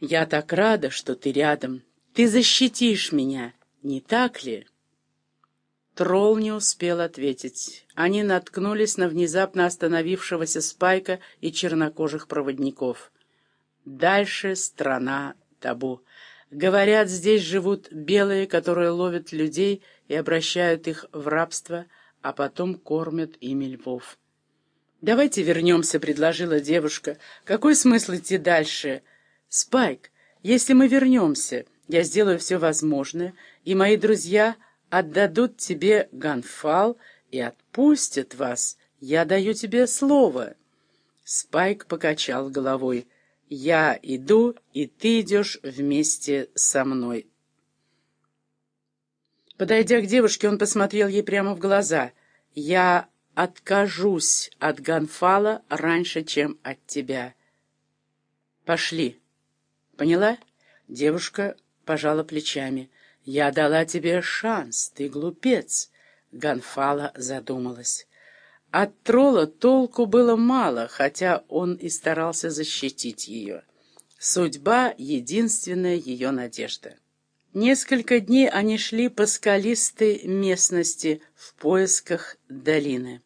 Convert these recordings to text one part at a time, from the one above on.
Я так рада, что ты рядом. Ты защитишь меня, не так ли?» Тролл не успел ответить. Они наткнулись на внезапно остановившегося Спайка и чернокожих проводников. Дальше страна табу. Говорят, здесь живут белые, которые ловят людей и обращают их в рабство, а потом кормят ими львов. «Давайте вернемся», — предложила девушка. «Какой смысл идти дальше?» «Спайк, если мы вернемся, я сделаю все возможное, и мои друзья отдадут тебе ганфал и отпустят вас. Я даю тебе слово». Спайк покачал головой. «Я иду, и ты идешь вместе со мной». Подойдя к девушке, он посмотрел ей прямо в глаза. «Я откажусь от Ганфала раньше, чем от тебя. Пошли. Поняла?» Девушка пожала плечами. «Я дала тебе шанс, ты глупец!» Ганфала задумалась. От тролла толку было мало, хотя он и старался защитить ее. Судьба — единственная ее надежда. Несколько дней они шли по скалистой местности в поисках долины.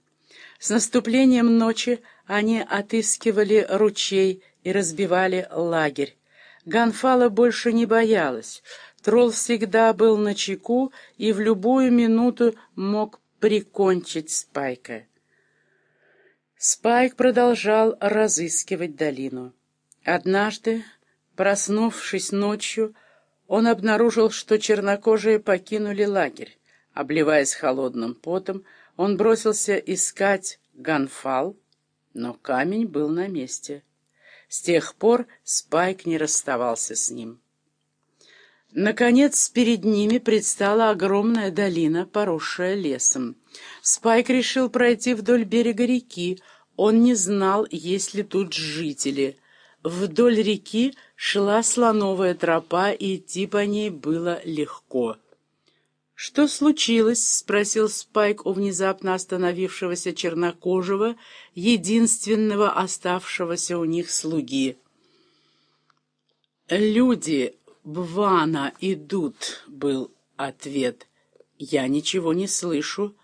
С наступлением ночи они отыскивали ручей и разбивали лагерь. Ганфала больше не боялась. Тролл всегда был на чеку и в любую минуту мог прикончить Спайка. Спайк продолжал разыскивать долину. Однажды, проснувшись ночью, он обнаружил, что чернокожие покинули лагерь. Обливаясь холодным потом, он бросился искать ганфал, но камень был на месте. С тех пор Спайк не расставался с ним. Наконец, перед ними предстала огромная долина, поросшая лесом. Спайк решил пройти вдоль берега реки. Он не знал, есть ли тут жители — Вдоль реки шла слоновая тропа, и идти по ней было легко. «Что случилось?» — спросил Спайк у внезапно остановившегося чернокожего, единственного оставшегося у них слуги. «Люди Бвана идут», — был ответ. «Я ничего не слышу».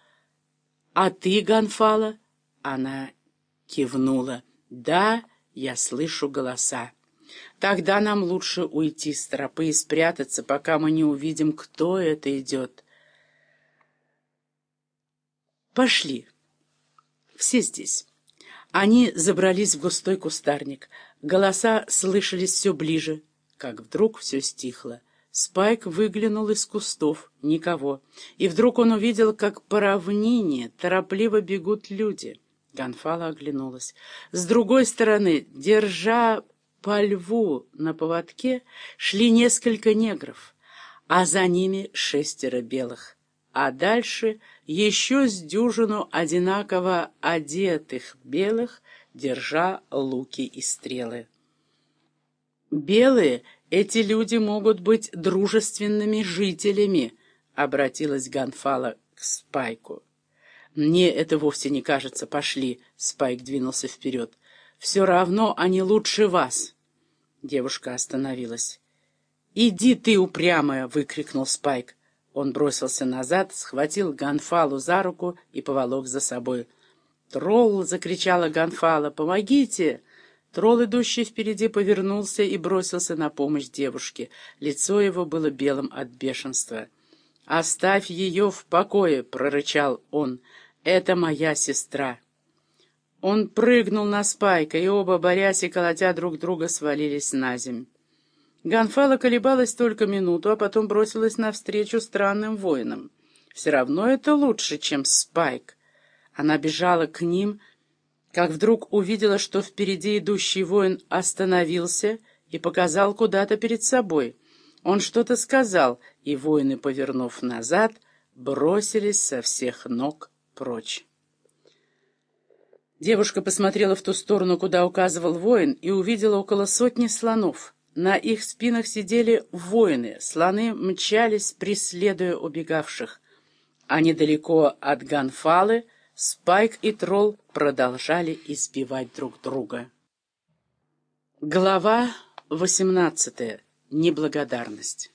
«А ты, Ганфала?» Она кивнула. «Да, я слышу голоса. Тогда нам лучше уйти с тропы и спрятаться, пока мы не увидим, кто это идет. Пошли. Все здесь. Они забрались в густой кустарник. Голоса слышались все ближе, как вдруг все стихло. Спайк выглянул из кустов. Никого. И вдруг он увидел, как по равнине торопливо бегут люди. Ганфала оглянулась. С другой стороны, держа по льву на поводке, шли несколько негров, а за ними шестеро белых. А дальше еще с дюжину одинаково одетых белых, держа луки и стрелы. «Белые, эти люди могут быть дружественными жителями», — обратилась Ганфала к Спайку. «Мне это вовсе не кажется. Пошли!» Спайк двинулся вперед. «Все равно они лучше вас!» Девушка остановилась. «Иди ты, упрямая!» — выкрикнул Спайк. Он бросился назад, схватил Ганфалу за руку и поволок за собой. «Тролл!» — закричала Ганфала. «Помогите!» Тролл, идущий впереди, повернулся и бросился на помощь девушке. Лицо его было белым от бешенства. «Оставь ее в покое!» — прорычал он. «Это моя сестра». Он прыгнул на Спайка, и оба, борясь и колотя друг друга, свалились на земь. Ганфала колебалась только минуту, а потом бросилась навстречу странным воинам. Все равно это лучше, чем Спайк. Она бежала к ним, как вдруг увидела, что впереди идущий воин остановился и показал куда-то перед собой. Он что-то сказал, и воины, повернув назад, бросились со всех ног прочь. Девушка посмотрела в ту сторону, куда указывал воин, и увидела около сотни слонов. На их спинах сидели воины, слоны мчались, преследуя убегавших. А недалеко от Ганфалы Спайк и Тролл продолжали избивать друг друга. Глава 18. Неблагодарность.